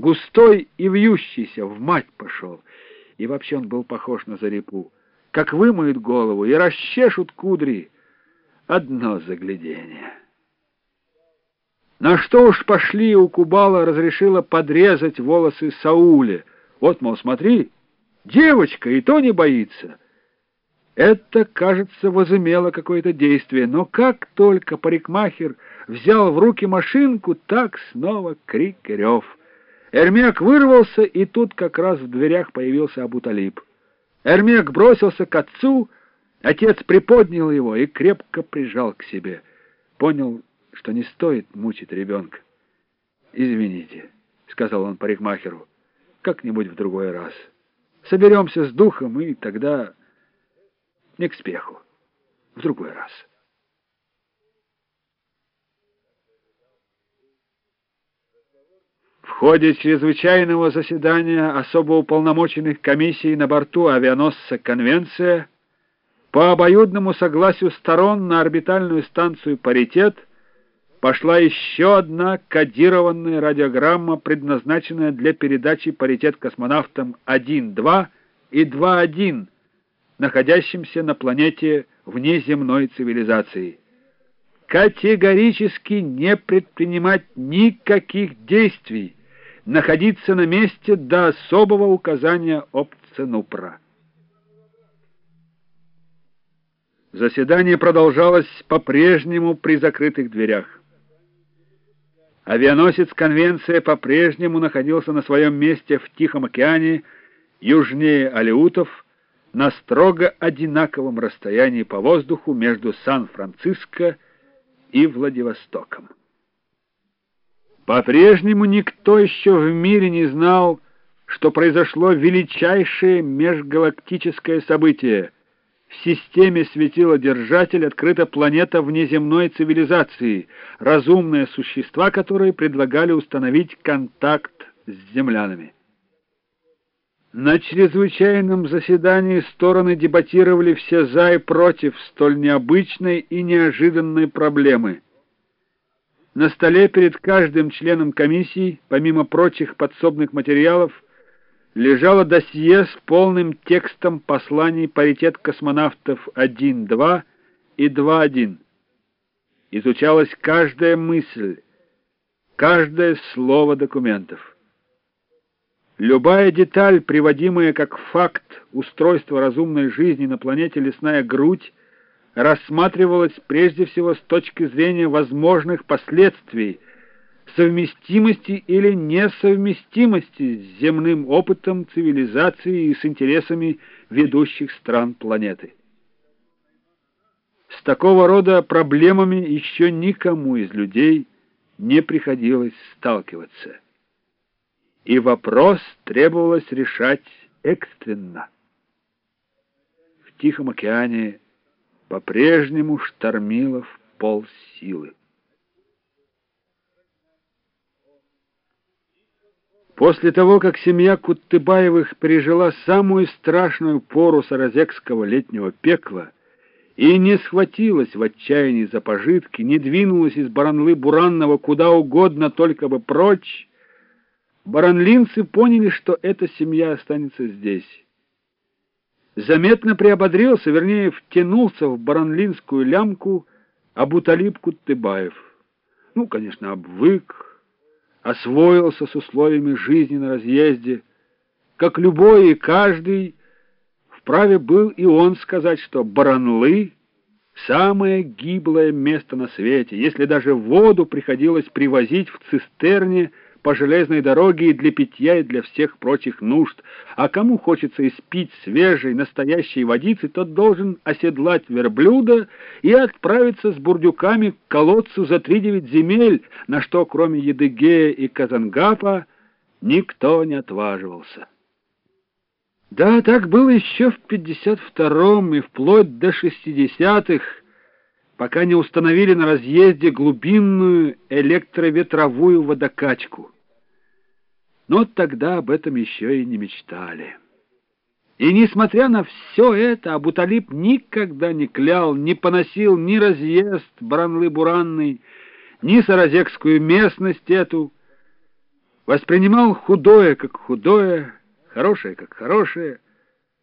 густой и вьющийся, в мать пошел. И вообще он был похож на зарипу. Как вымоют голову и расчешут кудри. Одно заглядение. На что уж пошли, у Кубала разрешила подрезать волосы Сауле. Вот, мол, смотри, девочка и то не боится. Это, кажется, возымело какое-то действие, но как только парикмахер взял в руки машинку, так снова крик и рев. Эрмек вырвался, и тут как раз в дверях появился Абуталиб. Эрмек бросился к отцу, отец приподнял его и крепко прижал к себе. Понял, что не стоит мучить ребенка. «Извините», — сказал он парикмахеру, — «как-нибудь в другой раз. Соберемся с духом, и тогда не к спеху. В другой раз». В ходе чрезвычайного заседания особо уполномоченных комиссий на борту авианосца «Конвенция» по обоюдному согласию сторон на орбитальную станцию «Паритет» пошла еще одна кодированная радиограмма, предназначенная для передачи паритет космонавтам 1-2 и 2-1, находящимся на планете внеземной цивилизации. Категорически не предпринимать никаких действий, находиться на месте до особого указания опценупра. Заседание продолжалось по-прежнему при закрытых дверях. Авианосец «Конвенция» по-прежнему находился на своем месте в Тихом океане, южнее Алеутов, на строго одинаковом расстоянии по воздуху между Сан-Франциско и Владивостоком. По-прежнему никто еще в мире не знал, что произошло величайшее межгалактическое событие. В системе светила-держатель открыта планета внеземной цивилизации, разумные существа, которые предлагали установить контакт с землянами. На чрезвычайном заседании стороны дебатировали все за и против столь необычной и неожиданной проблемы — на столе перед каждым членом комиссии, помимо прочих подсобных материалов, лежало досье с полным текстом посланий паритет космонавтов 1.2 и 2.1. Изучалась каждая мысль, каждое слово документов. Любая деталь, приводимая как факт устройства разумной жизни на планете Лесная Грудь, рассматривалось прежде всего с точки зрения возможных последствий, совместимости или несовместимости с земным опытом цивилизации и с интересами ведущих стран планеты. С такого рода проблемами еще никому из людей не приходилось сталкиваться. И вопрос требовалось решать экстренно. В Тихом океане по-прежнему штормило в пол силы. После того, как семья Куттыбаевых пережила самую страшную пору саразекского летнего пекла и не схватилась в отчаянии за пожитки, не двинулась из Баранлы-Буранного куда угодно, только бы прочь, баранлинцы поняли, что эта семья останется здесь заметно приободрился, вернее, втянулся в баранлинскую лямку Абуталиб Куттыбаев. Ну, конечно, обвык, освоился с условиями жизни на разъезде. Как любой и каждый, вправе был и он сказать, что Баранлы — самое гиблое место на свете, если даже воду приходилось привозить в цистерне — по железной дороге и для питья, и для всех прочих нужд. А кому хочется испить свежей, настоящей водицы, тот должен оседлать верблюда и отправиться с бурдюками к колодцу за три-девять земель, на что, кроме Едыгея и Казангапа, никто не отваживался. Да, так было еще в пятьдесят втором и вплоть до шестидесятых, пока не установили на разъезде глубинную электроветровую водокачку. Но тогда об этом еще и не мечтали. И несмотря на все это, Абуталип никогда не клял, не поносил ни разъезд Бранлы-Буранный, ни Саразекскую местность эту, воспринимал худое как худое, хорошее как хорошее,